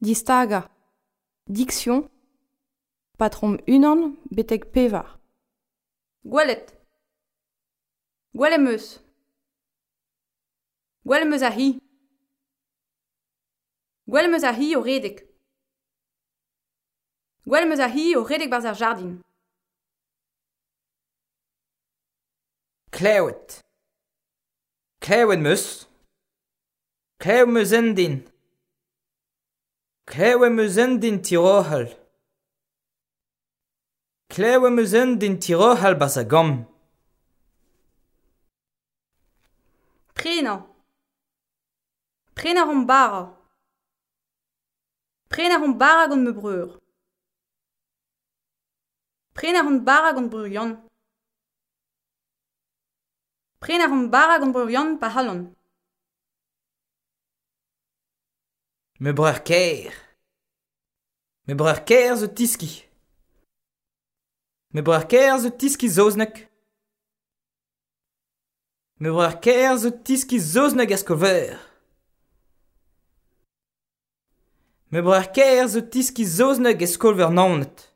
distaga, diction, patrom unan betek pevar. Gwelet. Gwelemeus. Gwelemeus a hi. Gwelemeus a hi o redek. Gwelemeus a hi o redek barz ar jardin. Klevet. Klevet meus. Klevet meus endin. Klewe eus din tirohal. Klewe eus din tirohal bas a gom. Prenañ. Prenañ an bara. Prenañ on bara gant me breur. Prenañ an bara gant breur yann. Prenañ an bara gant breur yann pa halon. Me breur ker. Me breur ker zo tiski. Me breur ker zo tiski zoznek. Me breur ker zo tiski zoznek askover. Me breur ker zo tiski zoznek eskolver naonet.